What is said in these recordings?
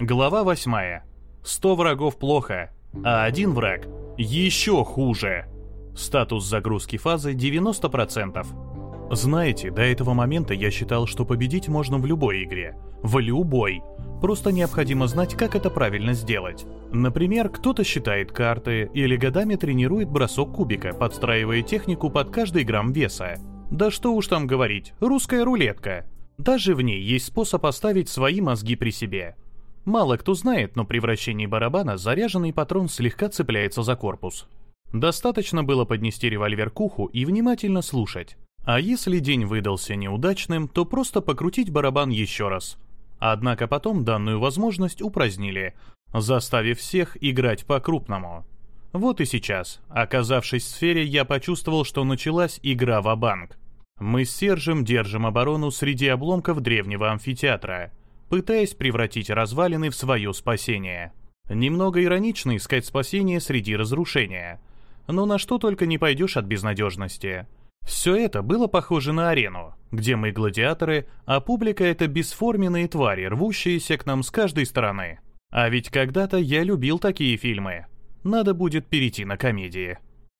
Глава 8. 100 врагов плохо, а один враг еще хуже. Статус загрузки фазы 90%. Знаете, до этого момента я считал, что победить можно в любой игре. В любой. Просто необходимо знать, как это правильно сделать. Например, кто-то считает карты или годами тренирует бросок кубика, подстраивая технику под каждый грамм веса. Да что уж там говорить, русская рулетка. Даже в ней есть способ оставить свои мозги при себе. Мало кто знает, но при вращении барабана заряженный патрон слегка цепляется за корпус. Достаточно было поднести револьвер к уху и внимательно слушать. А если день выдался неудачным, то просто покрутить барабан еще раз. Однако потом данную возможность упразднили, заставив всех играть по-крупному. Вот и сейчас, оказавшись в сфере, я почувствовал, что началась игра в банк Мы с Сержем держим оборону среди обломков древнего амфитеатра, пытаясь превратить развалины в свое спасение. Немного иронично искать спасение среди разрушения. Но на что только не пойдешь от безнадежности – все это было похоже на арену, где мы гладиаторы, а публика — это бесформенные твари, рвущиеся к нам с каждой стороны. А ведь когда-то я любил такие фильмы. Надо будет перейти на комедии.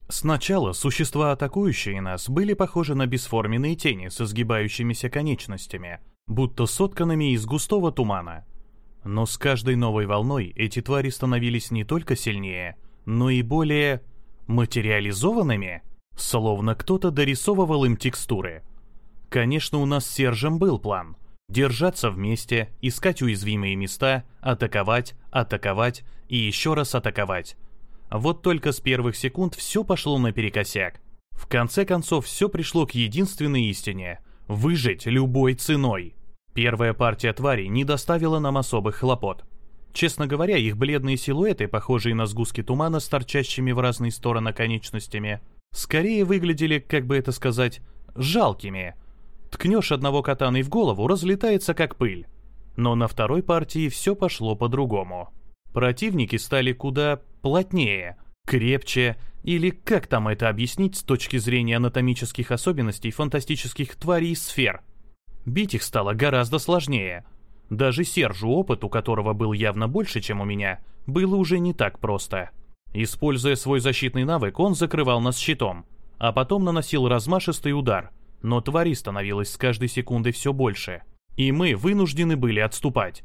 Сначала существа, атакующие нас, были похожи на бесформенные тени с изгибающимися конечностями, будто сотканными из густого тумана. Но с каждой новой волной эти твари становились не только сильнее, но и более материализованными — Словно кто-то дорисовывал им текстуры. Конечно, у нас с Сержем был план. Держаться вместе, искать уязвимые места, атаковать, атаковать и еще раз атаковать. Вот только с первых секунд все пошло наперекосяк. В конце концов, все пришло к единственной истине – выжить любой ценой. Первая партия тварей не доставила нам особых хлопот. Честно говоря, их бледные силуэты, похожие на сгустки тумана с торчащими в разные стороны конечностями – скорее выглядели, как бы это сказать, жалкими. Ткнешь одного катаной в голову, разлетается как пыль. Но на второй партии все пошло по-другому. Противники стали куда плотнее, крепче, или как там это объяснить с точки зрения анатомических особенностей фантастических тварей и сфер. Бить их стало гораздо сложнее. Даже Сержу опыт, у которого был явно больше, чем у меня, было уже не так просто. Используя свой защитный навык, он закрывал нас щитом, а потом наносил размашистый удар, но твари становилось с каждой секундой все больше, и мы вынуждены были отступать.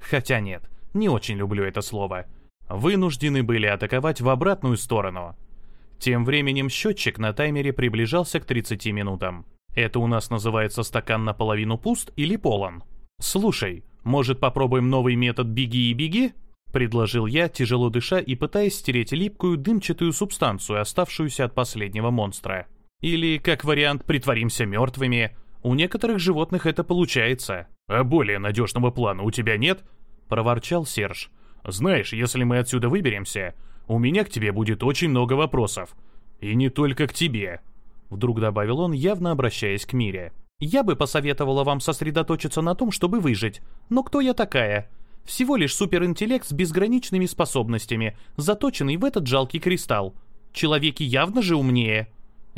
Хотя нет, не очень люблю это слово. Вынуждены были атаковать в обратную сторону. Тем временем счетчик на таймере приближался к 30 минутам. Это у нас называется стакан наполовину пуст или полон? Слушай, может попробуем новый метод «беги и беги»? Предложил я, тяжело дыша и пытаясь стереть липкую дымчатую субстанцию, оставшуюся от последнего монстра. Или, как вариант, притворимся мертвыми. У некоторых животных это получается. «А более надежного плана у тебя нет?» — проворчал Серж. «Знаешь, если мы отсюда выберемся, у меня к тебе будет очень много вопросов. И не только к тебе», — вдруг добавил он, явно обращаясь к Мире. «Я бы посоветовала вам сосредоточиться на том, чтобы выжить. Но кто я такая? Всего лишь суперинтеллект с безграничными способностями, заточенный в этот жалкий кристалл. Человеки явно же умнее.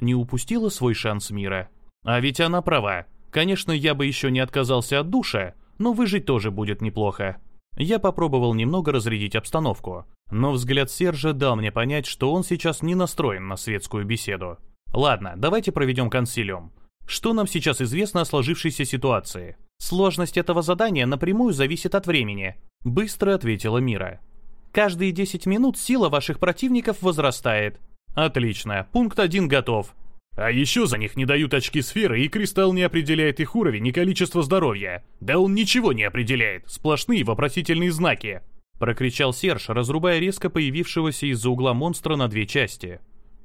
Не упустила свой шанс мира. А ведь она права. Конечно, я бы еще не отказался от душа, но выжить тоже будет неплохо. Я попробовал немного разрядить обстановку, но взгляд Сержа дал мне понять, что он сейчас не настроен на светскую беседу. Ладно, давайте проведем консилиум. Что нам сейчас известно о сложившейся ситуации? Сложность этого задания напрямую зависит от времени, быстро ответила Мира. Каждые 10 минут сила ваших противников возрастает. Отлично, пункт 1 готов. А еще за них не дают очки сферы, и кристалл не определяет их уровень и количество здоровья. Да он ничего не определяет, сплошные вопросительные знаки. Прокричал Серж, разрубая резко появившегося из-за угла монстра на две части.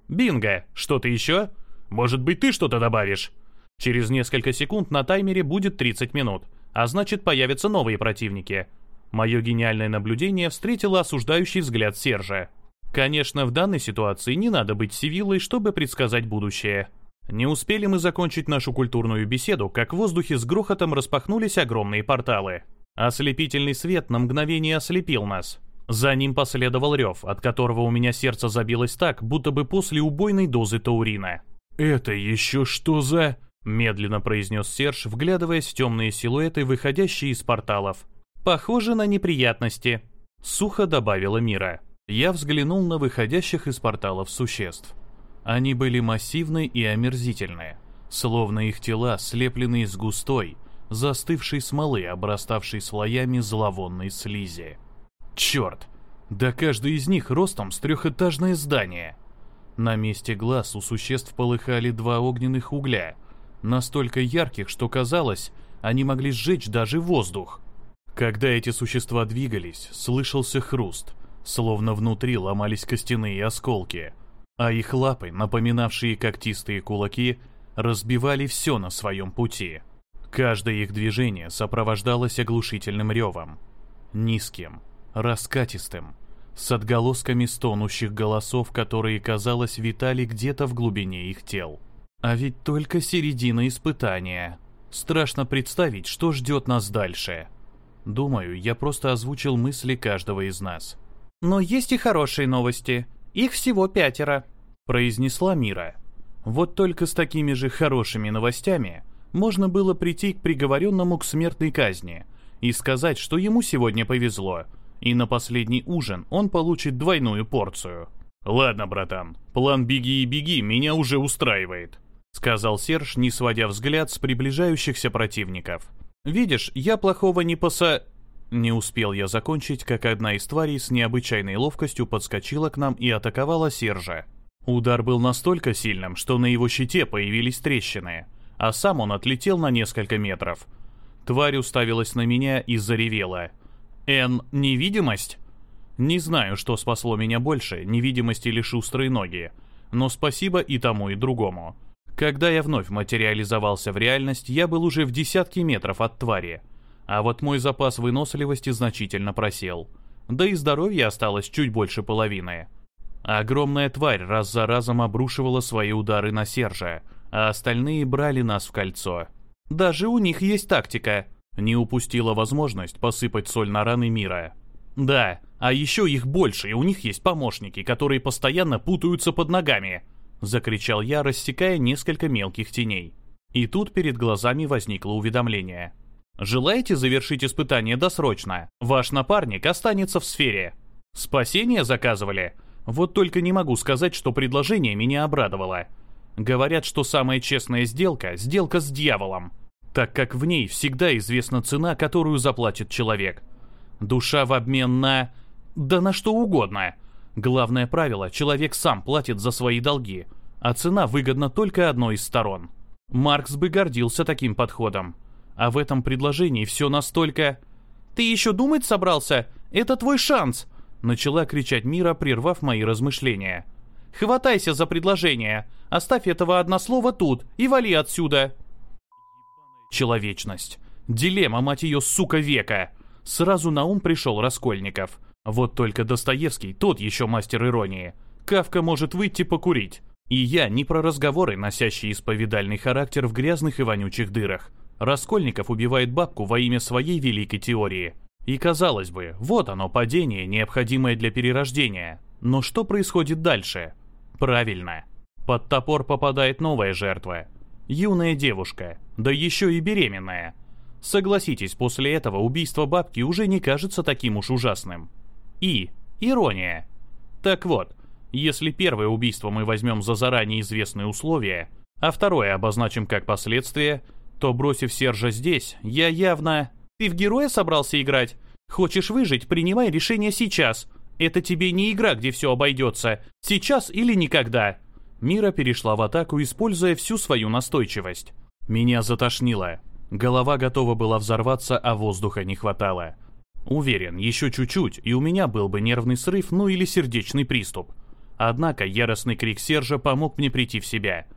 «Бинго! Что-то еще? Может быть, ты что-то добавишь?» Через несколько секунд на таймере будет 30 минут, а значит появятся новые противники. Мое гениальное наблюдение встретило осуждающий взгляд Сержа. Конечно, в данной ситуации не надо быть сивилой, чтобы предсказать будущее. Не успели мы закончить нашу культурную беседу, как в воздухе с грохотом распахнулись огромные порталы. Ослепительный свет на мгновение ослепил нас. За ним последовал рев, от которого у меня сердце забилось так, будто бы после убойной дозы таурина. «Это еще что за...» Медленно произнес Серж, вглядываясь в темные силуэты, выходящие из порталов. Похоже на неприятности. Сухо добавила Мира. Я взглянул на выходящих из порталов существ. Они были массивны и омерзительные, словно их тела слеплены из густой, застывшей смолы, обраставшей слоями зловонной слизи. Черт! Да каждый из них ростом с трехэтажное здание. На месте глаз у существ полыхали два огненных угля, настолько ярких, что казалось, они могли сжечь даже воздух. Когда эти существа двигались, слышался хруст, словно внутри ломались костяные осколки, а их лапы, напоминавшие когтистые кулаки, разбивали все на своем пути. Каждое их движение сопровождалось оглушительным ревом. Низким, раскатистым, с отголосками стонущих голосов, которые, казалось, витали где-то в глубине их тел. А ведь только середина испытания. Страшно представить, что ждет нас дальше. Думаю, я просто озвучил мысли каждого из нас. «Но есть и хорошие новости. Их всего пятеро», — произнесла Мира. Вот только с такими же хорошими новостями можно было прийти к приговоренному к смертной казни и сказать, что ему сегодня повезло, и на последний ужин он получит двойную порцию. «Ладно, братан, план «беги и беги» меня уже устраивает», — сказал Серж, не сводя взгляд с приближающихся противников. Видишь, я плохого не поса...» Не успел я закончить, как одна из тварей с необычайной ловкостью подскочила к нам и атаковала Сержа. Удар был настолько сильным, что на его щите появились трещины, а сам он отлетел на несколько метров. Тварь уставилась на меня и заревела. «Эн, невидимость?» Не знаю, что спасло меня больше, невидимость или шустрые ноги, но спасибо и тому, и другому. Когда я вновь материализовался в реальность, я был уже в десятке метров от твари. А вот мой запас выносливости значительно просел. Да и здоровья осталось чуть больше половины. Огромная тварь раз за разом обрушивала свои удары на Сержа, а остальные брали нас в кольцо. Даже у них есть тактика. Не упустила возможность посыпать соль на раны мира. Да, а еще их больше, и у них есть помощники, которые постоянно путаются под ногами. Закричал я, рассекая несколько мелких теней. И тут перед глазами возникло уведомление. Желаете завершить испытание досрочно? Ваш напарник останется в сфере. Спасение заказывали? Вот только не могу сказать, что предложение меня обрадовало. Говорят, что самая честная сделка – сделка с дьяволом, так как в ней всегда известна цена, которую заплатит человек. Душа в обмен на... да на что угодно – Главное правило – человек сам платит за свои долги, а цена выгодна только одной из сторон. Маркс бы гордился таким подходом. А в этом предложении все настолько... «Ты еще думать собрался? Это твой шанс!» Начала кричать Мира, прервав мои размышления. «Хватайся за предложение! Оставь этого однослова тут и вали отсюда!» Человечность. Дилемма, мать ее, сука, века. Сразу на ум пришел Раскольников. Вот только Достоевский тот еще мастер иронии. Кавка может выйти покурить. И я не про разговоры, носящие исповедальный характер в грязных и вонючих дырах. Раскольников убивает бабку во имя своей великой теории. И казалось бы, вот оно падение, необходимое для перерождения. Но что происходит дальше? Правильно. Под топор попадает новая жертва. Юная девушка, да еще и беременная. Согласитесь, после этого убийство бабки уже не кажется таким уж ужасным. И. Ирония. Так вот, если первое убийство мы возьмем за заранее известные условия, а второе обозначим как последствие, то, бросив Сержа здесь, я явно... Ты в героя собрался играть? Хочешь выжить, принимай решение сейчас. Это тебе не игра, где все обойдется. Сейчас или никогда. Мира перешла в атаку, используя всю свою настойчивость. Меня затошнило. Голова готова была взорваться, а воздуха не хватало. Уверен, еще чуть-чуть, и у меня был бы нервный срыв, ну или сердечный приступ. Однако яростный крик Сержа помог мне прийти в себя.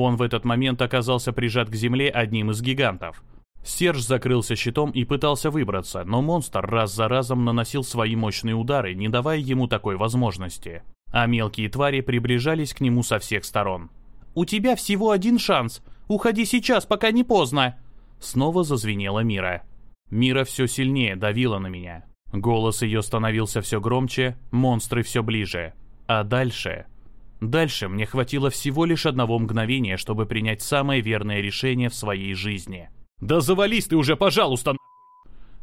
Он в этот момент оказался прижат к земле одним из гигантов. Серж закрылся щитом и пытался выбраться, но монстр раз за разом наносил свои мощные удары, не давая ему такой возможности. А мелкие твари приближались к нему со всех сторон. «У тебя всего один шанс! Уходи сейчас, пока не поздно!» Снова зазвенела Мира. Мира все сильнее давила на меня. Голос ее становился все громче, монстры все ближе. А дальше... Дальше мне хватило всего лишь одного мгновения, чтобы принять самое верное решение в своей жизни. «Да завались ты уже, пожалуйста,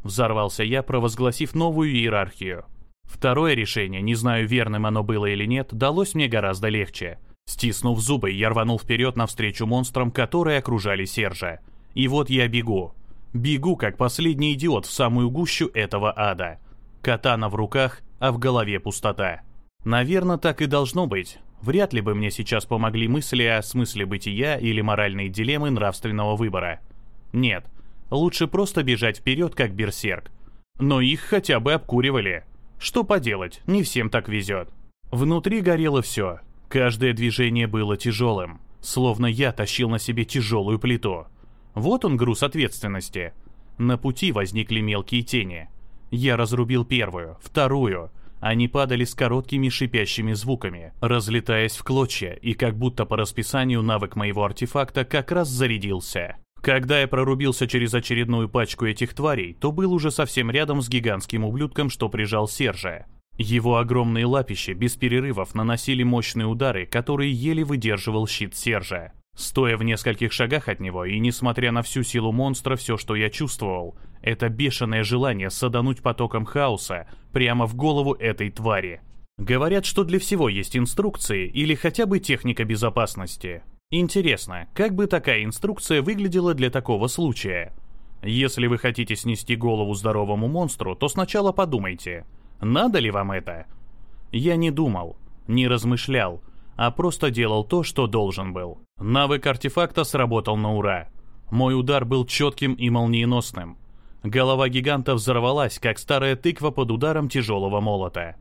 Взорвался я, провозгласив новую иерархию. Второе решение, не знаю, верным оно было или нет, далось мне гораздо легче. Стиснув зубы, я рванул вперед навстречу монстрам, которые окружали Сержа. И вот я бегу. Бегу, как последний идиот, в самую гущу этого ада. Катана в руках, а в голове пустота. Наверное, так и должно быть. Вряд ли бы мне сейчас помогли мысли о смысле бытия или моральные дилеммы нравственного выбора. Нет, лучше просто бежать вперед, как берсерк. Но их хотя бы обкуривали. Что поделать, не всем так везет. Внутри горело все. Каждое движение было тяжелым, словно я тащил на себе тяжелую плиту. Вот он груз ответственности. На пути возникли мелкие тени. Я разрубил первую, вторую. Они падали с короткими шипящими звуками, разлетаясь в клочья, и как будто по расписанию навык моего артефакта как раз зарядился. Когда я прорубился через очередную пачку этих тварей, то был уже совсем рядом с гигантским ублюдком, что прижал Сержа. Его огромные лапища без перерывов наносили мощные удары, которые еле выдерживал щит Сержа. Стоя в нескольких шагах от него, и несмотря на всю силу монстра, все, что я чувствовал, это бешеное желание садануть потоком хаоса прямо в голову этой твари. Говорят, что для всего есть инструкции или хотя бы техника безопасности. Интересно, как бы такая инструкция выглядела для такого случая? Если вы хотите снести голову здоровому монстру, то сначала подумайте, надо ли вам это? Я не думал, не размышлял, а просто делал то, что должен был. Навык артефакта сработал на ура. Мой удар был четким и молниеносным. Голова гиганта взорвалась, как старая тыква под ударом тяжелого молота.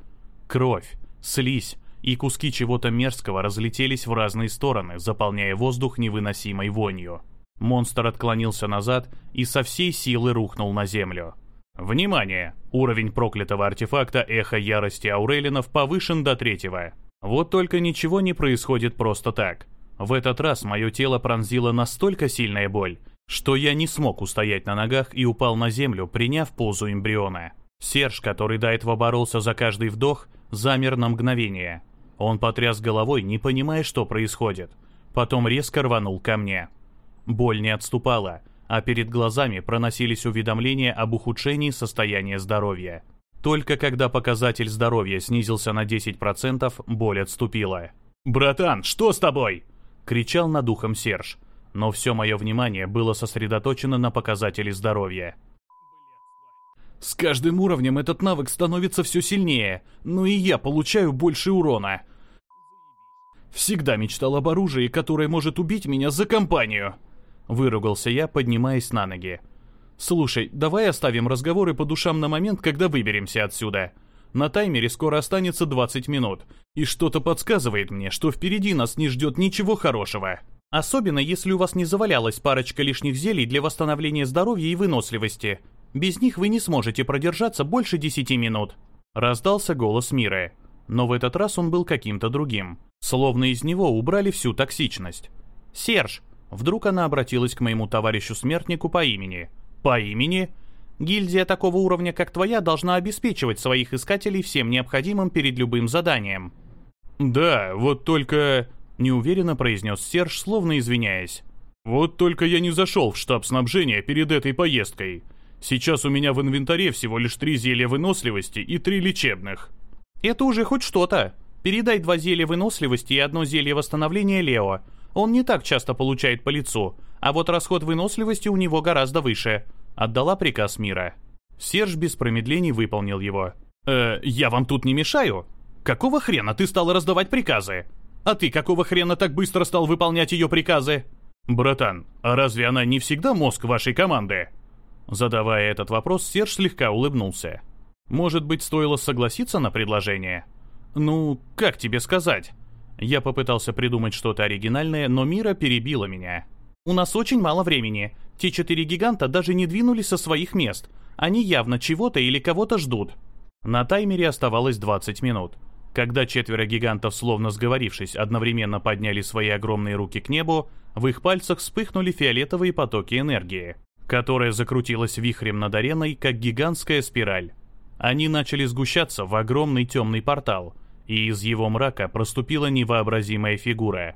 Кровь, слизь, и куски чего-то мерзкого разлетелись в разные стороны, заполняя воздух невыносимой вонью. Монстр отклонился назад и со всей силы рухнул на землю. Внимание! Уровень проклятого артефакта Эхо Ярости Аурелинов повышен до третьего. Вот только ничего не происходит просто так. В этот раз мое тело пронзила настолько сильная боль, что я не смог устоять на ногах и упал на землю, приняв позу эмбриона. Серж, который до этого боролся за каждый вдох, замер на мгновение. Он потряс головой, не понимая, что происходит. Потом резко рванул ко мне. Боль не отступала, а перед глазами проносились уведомления об ухудшении состояния здоровья. Только когда показатель здоровья снизился на 10%, боль отступила. «Братан, что с тобой?» — кричал над ухом Серж. Но все мое внимание было сосредоточено на показателе здоровья. С каждым уровнем этот навык становится все сильнее, но и я получаю больше урона. Всегда мечтал об оружии, которое может убить меня за компанию. Выругался я, поднимаясь на ноги. Слушай, давай оставим разговоры по душам на момент, когда выберемся отсюда. На таймере скоро останется 20 минут, и что-то подсказывает мне, что впереди нас не ждет ничего хорошего. Особенно, если у вас не завалялась парочка лишних зелий для восстановления здоровья и выносливости. Без них вы не сможете продержаться больше десяти минут. Раздался голос Миры. Но в этот раз он был каким-то другим. Словно из него убрали всю токсичность. «Серж!» Вдруг она обратилась к моему товарищу-смертнику по имени. «По имени?» Гильдия такого уровня, как твоя, должна обеспечивать своих искателей всем необходимым перед любым заданием. «Да, вот только...» — неуверенно произнес Серж, словно извиняясь. «Вот только я не зашел в штаб снабжения перед этой поездкой. Сейчас у меня в инвентаре всего лишь три зелья выносливости и три лечебных. Это уже хоть что-то. Передай два зелья выносливости и одно зелье восстановления Лео. Он не так часто получает по лицу, а вот расход выносливости у него гораздо выше. Отдала приказ Мира. Серж без промедлений выполнил его. «Э, я вам тут не мешаю? Какого хрена ты стал раздавать приказы? А ты какого хрена так быстро стал выполнять ее приказы?» «Братан, а разве она не всегда мозг вашей команды?» Задавая этот вопрос, Серж слегка улыбнулся. «Может быть, стоило согласиться на предложение?» «Ну, как тебе сказать?» Я попытался придумать что-то оригинальное, но Мира перебила меня. «У нас очень мало времени. Те четыре гиганта даже не двинулись со своих мест. Они явно чего-то или кого-то ждут». На таймере оставалось 20 минут. Когда четверо гигантов, словно сговорившись, одновременно подняли свои огромные руки к небу, в их пальцах вспыхнули фиолетовые потоки энергии которая закрутилась вихрем над ареной, как гигантская спираль. Они начали сгущаться в огромный темный портал, и из его мрака проступила невообразимая фигура.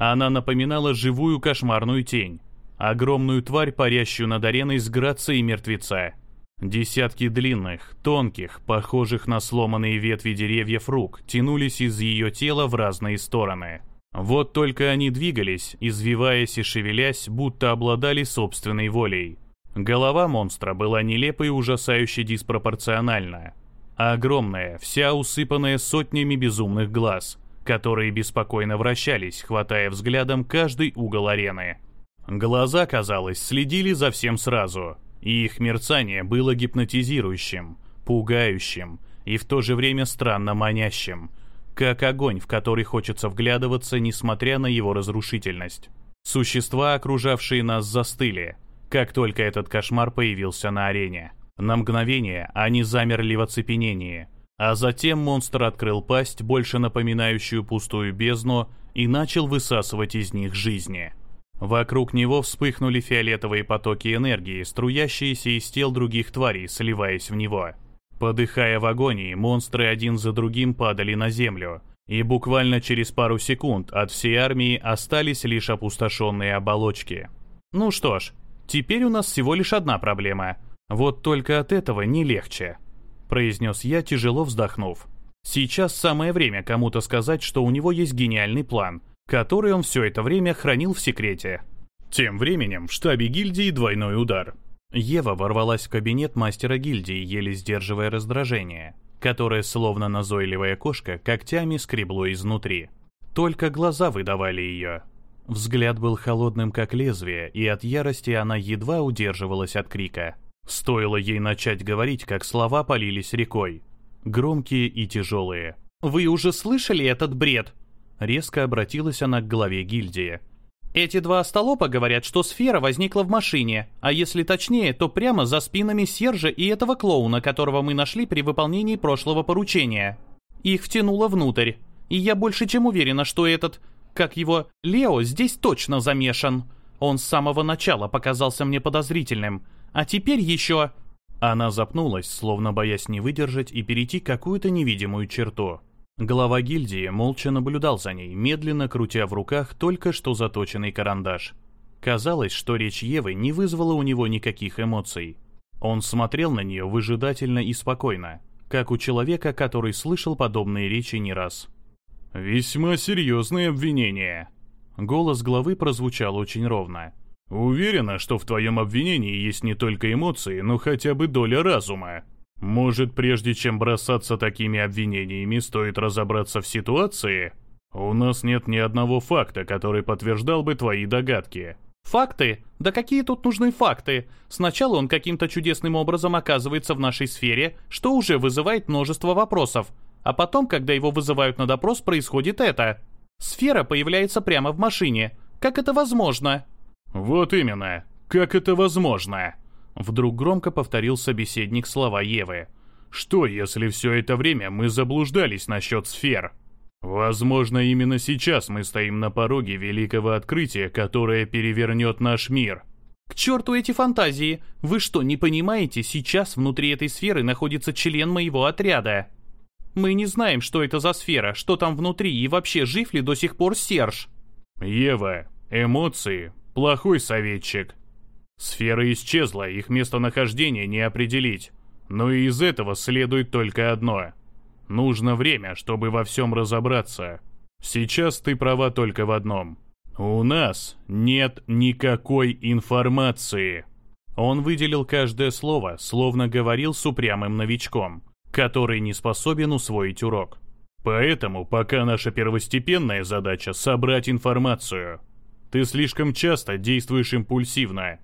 Она напоминала живую кошмарную тень, огромную тварь, парящую над ареной с грацией мертвеца. Десятки длинных, тонких, похожих на сломанные ветви деревьев рук тянулись из ее тела в разные стороны. Вот только они двигались, извиваясь и шевелясь, будто обладали собственной волей. Голова монстра была нелепо и ужасающе диспропорциональна. Огромная, вся усыпанная сотнями безумных глаз, которые беспокойно вращались, хватая взглядом каждый угол арены. Глаза, казалось, следили за всем сразу, и их мерцание было гипнотизирующим, пугающим и в то же время странно манящим, как огонь, в который хочется вглядываться, несмотря на его разрушительность. Существа, окружавшие нас, застыли, как только этот кошмар появился на арене. На мгновение они замерли в оцепенении, а затем монстр открыл пасть, больше напоминающую пустую бездну, и начал высасывать из них жизни. Вокруг него вспыхнули фиолетовые потоки энергии, струящиеся из тел других тварей, сливаясь в него. Подыхая в агонии, монстры один за другим падали на землю, и буквально через пару секунд от всей армии остались лишь опустошенные оболочки. Ну что ж, теперь у нас всего лишь одна проблема. Вот только от этого не легче, произнес я, тяжело вздохнув. Сейчас самое время кому-то сказать, что у него есть гениальный план, который он все это время хранил в секрете. Тем временем в штабе гильдии двойной удар. Ева ворвалась в кабинет мастера гильдии, еле сдерживая раздражение, которое, словно назойливая кошка, когтями скребло изнутри. Только глаза выдавали ее. Взгляд был холодным, как лезвие, и от ярости она едва удерживалась от крика. Стоило ей начать говорить, как слова полились рекой. Громкие и тяжелые. «Вы уже слышали этот бред?» Резко обратилась она к главе гильдии. Эти два остолопа говорят, что сфера возникла в машине, а если точнее, то прямо за спинами Сержа и этого клоуна, которого мы нашли при выполнении прошлого поручения. Их втянуло внутрь, и я больше чем уверена, что этот, как его, Лео здесь точно замешан. Он с самого начала показался мне подозрительным, а теперь еще... Она запнулась, словно боясь не выдержать и перейти какую-то невидимую черту. Глава гильдии молча наблюдал за ней, медленно крутя в руках только что заточенный карандаш. Казалось, что речь Евы не вызвала у него никаких эмоций. Он смотрел на нее выжидательно и спокойно, как у человека, который слышал подобные речи не раз. «Весьма серьезные обвинения». Голос главы прозвучал очень ровно. «Уверена, что в твоем обвинении есть не только эмоции, но хотя бы доля разума. Может, прежде чем бросаться такими обвинениями, стоит разобраться в ситуации? У нас нет ни одного факта, который подтверждал бы твои догадки. Факты? Да какие тут нужны факты? Сначала он каким-то чудесным образом оказывается в нашей сфере, что уже вызывает множество вопросов. А потом, когда его вызывают на допрос, происходит это. Сфера появляется прямо в машине. Как это возможно? Вот именно. Как это возможно? Вдруг громко повторил собеседник слова Евы. «Что, если все это время мы заблуждались насчет сфер? Возможно, именно сейчас мы стоим на пороге великого открытия, которое перевернет наш мир». «К черту эти фантазии! Вы что, не понимаете, сейчас внутри этой сферы находится член моего отряда?» «Мы не знаем, что это за сфера, что там внутри и вообще жив ли до сих пор Серж?» «Ева, эмоции – плохой советчик. Сфера исчезла, их местонахождение не определить. Но и из этого следует только одно. Нужно время, чтобы во всем разобраться. Сейчас ты права только в одном. У нас нет никакой информации. Он выделил каждое слово, словно говорил с упрямым новичком, который не способен усвоить урок. Поэтому пока наша первостепенная задача — собрать информацию. Ты слишком часто действуешь импульсивно,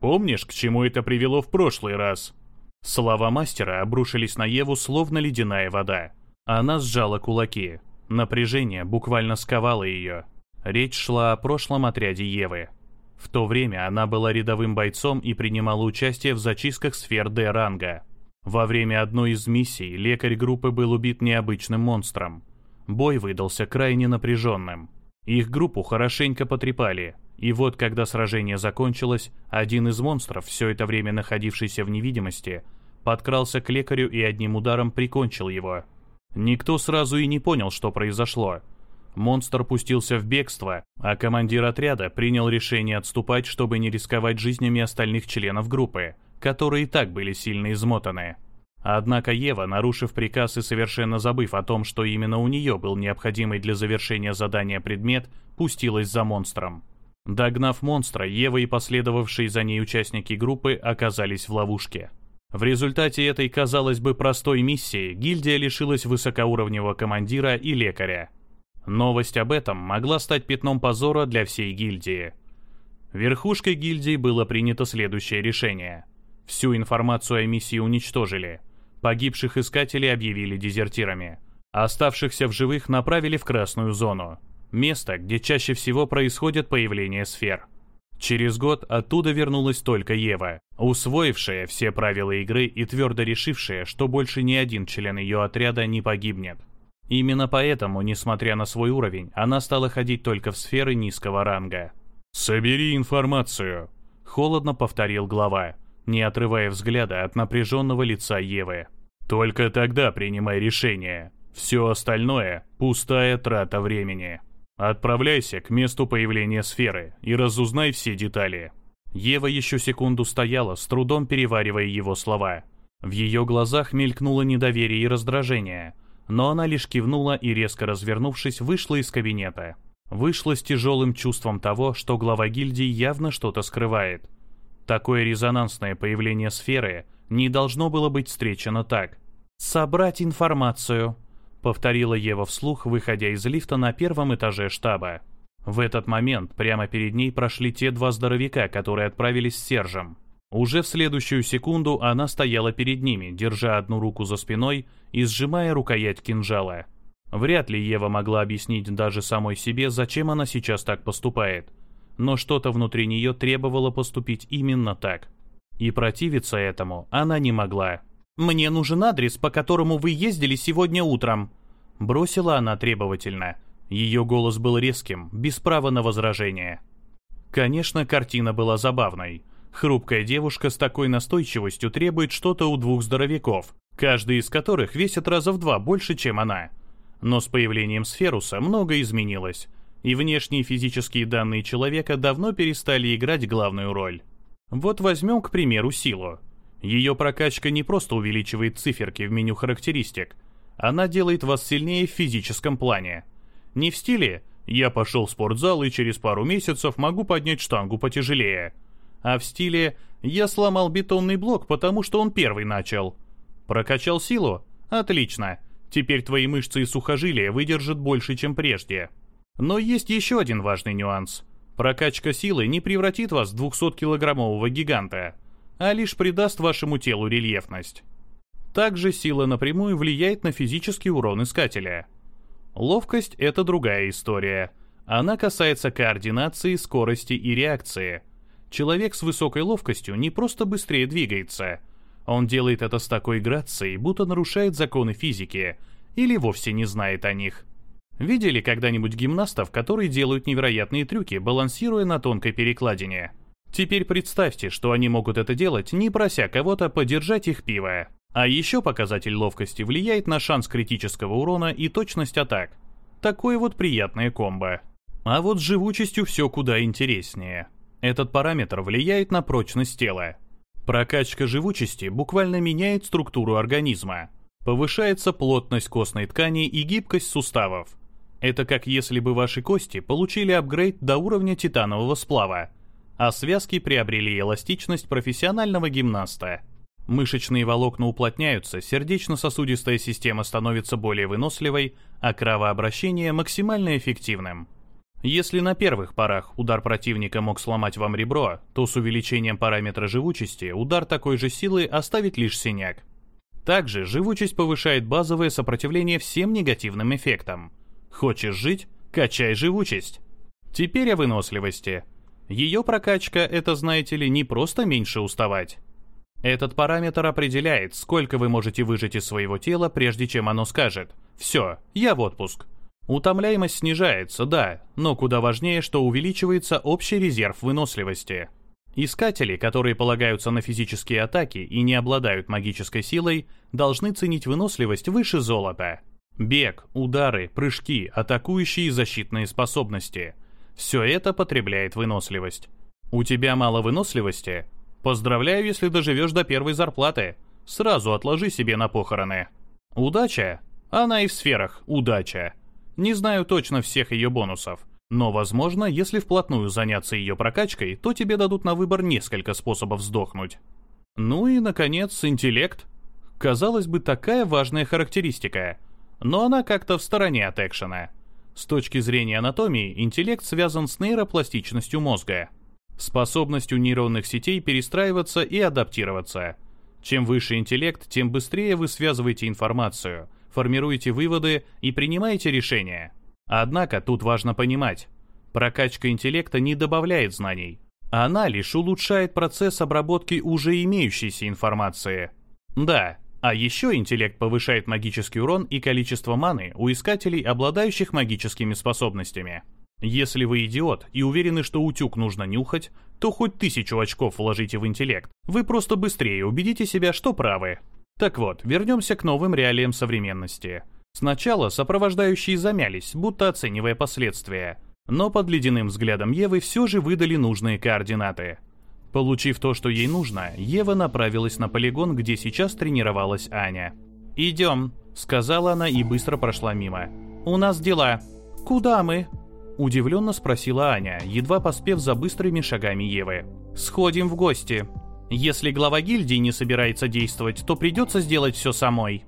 Помнишь, к чему это привело в прошлый раз?» Слова мастера обрушились на Еву, словно ледяная вода. Она сжала кулаки. Напряжение буквально сковало ее. Речь шла о прошлом отряде Евы. В то время она была рядовым бойцом и принимала участие в зачистках сфер Д-ранга. Во время одной из миссий лекарь группы был убит необычным монстром. Бой выдался крайне напряженным. Их группу хорошенько потрепали, и вот, когда сражение закончилось, один из монстров, все это время находившийся в невидимости, подкрался к лекарю и одним ударом прикончил его. Никто сразу и не понял, что произошло. Монстр пустился в бегство, а командир отряда принял решение отступать, чтобы не рисковать жизнями остальных членов группы, которые и так были сильно измотаны. Однако Ева, нарушив приказ и совершенно забыв о том, что именно у нее был необходимый для завершения задания предмет, пустилась за монстром. Догнав монстра, Ева и последовавшие за ней участники группы оказались в ловушке. В результате этой, казалось бы, простой миссии гильдия лишилась высокоуровневого командира и лекаря. Новость об этом могла стать пятном позора для всей гильдии. Верхушкой гильдии было принято следующее решение. Всю информацию о миссии уничтожили. Погибших искателей объявили дезертирами. Оставшихся в живых направили в красную зону. Место, где чаще всего происходит появление сфер. Через год оттуда вернулась только Ева, усвоившая все правила игры и твердо решившая, что больше ни один член ее отряда не погибнет. Именно поэтому, несмотря на свой уровень, она стала ходить только в сферы низкого ранга. «Собери информацию», — холодно повторил глава, не отрывая взгляда от напряженного лица Евы. «Только тогда принимай решение. Все остальное — пустая трата времени». Отправляйся к месту появления сферы и разузнай все детали. Ева еще секунду стояла, с трудом переваривая его слова. В ее глазах мелькнуло недоверие и раздражение, но она лишь кивнула и, резко развернувшись, вышла из кабинета. Вышла с тяжелым чувством того, что глава гильдии явно что-то скрывает. Такое резонансное появление сферы не должно было быть встречено так. «Собрать информацию», — повторила Ева вслух, выходя из лифта на первом этаже штаба. В этот момент прямо перед ней прошли те два здоровяка, которые отправились с Сержем. Уже в следующую секунду она стояла перед ними, держа одну руку за спиной и сжимая рукоять кинжала. Вряд ли Ева могла объяснить даже самой себе, зачем она сейчас так поступает. Но что-то внутри нее требовало поступить именно так. И противиться этому она не могла. «Мне нужен адрес, по которому вы ездили сегодня утром», — бросила она требовательно. Ее голос был резким, без права на возражение. Конечно, картина была забавной. Хрупкая девушка с такой настойчивостью требует что-то у двух здоровяков, каждый из которых весит раза в два больше, чем она. Но с появлением Сферуса многое изменилось, и внешние физические данные человека давно перестали играть главную роль. Вот возьмем, к примеру, силу. Ее прокачка не просто увеличивает циферки в меню характеристик, она делает вас сильнее в физическом плане. Не в стиле «я пошел в спортзал и через пару месяцев могу поднять штангу потяжелее», а в стиле «я сломал бетонный блок, потому что он первый начал». Прокачал силу? Отлично. Теперь твои мышцы и сухожилия выдержат больше, чем прежде. Но есть еще один важный нюанс. Прокачка силы не превратит вас в 200-килограммового гиганта – а лишь придаст вашему телу рельефность. Также сила напрямую влияет на физический урон искателя. Ловкость — это другая история. Она касается координации, скорости и реакции. Человек с высокой ловкостью не просто быстрее двигается. Он делает это с такой грацией, будто нарушает законы физики, или вовсе не знает о них. Видели когда-нибудь гимнастов, которые делают невероятные трюки, балансируя на тонкой перекладине? Теперь представьте, что они могут это делать, не прося кого-то подержать их пиво. А еще показатель ловкости влияет на шанс критического урона и точность атак. Такое вот приятное комбо. А вот с живучестью все куда интереснее. Этот параметр влияет на прочность тела. Прокачка живучести буквально меняет структуру организма. Повышается плотность костной ткани и гибкость суставов. Это как если бы ваши кости получили апгрейд до уровня титанового сплава, а связки приобрели эластичность профессионального гимнаста. Мышечные волокна уплотняются, сердечно-сосудистая система становится более выносливой, а кровообращение максимально эффективным. Если на первых порах удар противника мог сломать вам ребро, то с увеличением параметра живучести удар такой же силы оставит лишь синяк. Также живучесть повышает базовое сопротивление всем негативным эффектам. Хочешь жить? Качай живучесть. Теперь о выносливости – ее прокачка — это, знаете ли, не просто меньше уставать. Этот параметр определяет, сколько вы можете выжать из своего тела, прежде чем оно скажет «Все, я в отпуск». Утомляемость снижается, да, но куда важнее, что увеличивается общий резерв выносливости. Искатели, которые полагаются на физические атаки и не обладают магической силой, должны ценить выносливость выше золота. Бег, удары, прыжки, атакующие и защитные способности — все это потребляет выносливость. У тебя мало выносливости? Поздравляю, если доживешь до первой зарплаты. Сразу отложи себе на похороны. Удача? Она и в сферах удача. Не знаю точно всех ее бонусов. Но, возможно, если вплотную заняться ее прокачкой, то тебе дадут на выбор несколько способов сдохнуть. Ну и, наконец, интеллект. Казалось бы, такая важная характеристика. Но она как-то в стороне от экшена. С точки зрения анатомии, интеллект связан с нейропластичностью мозга. Способностью нейронных сетей перестраиваться и адаптироваться. Чем выше интеллект, тем быстрее вы связываете информацию, формируете выводы и принимаете решения. Однако тут важно понимать, прокачка интеллекта не добавляет знаний. Она лишь улучшает процесс обработки уже имеющейся информации. Да, а еще интеллект повышает магический урон и количество маны у искателей, обладающих магическими способностями. Если вы идиот и уверены, что утюг нужно нюхать, то хоть тысячу очков вложите в интеллект. Вы просто быстрее убедите себя, что правы. Так вот, вернемся к новым реалиям современности. Сначала сопровождающие замялись, будто оценивая последствия. Но под ледяным взглядом Евы все же выдали нужные координаты. Получив то, что ей нужно, Ева направилась на полигон, где сейчас тренировалась Аня. «Идем», — сказала она и быстро прошла мимо. «У нас дела». «Куда мы?» Удивленно спросила Аня, едва поспев за быстрыми шагами Евы. «Сходим в гости. Если глава гильдии не собирается действовать, то придется сделать все самой».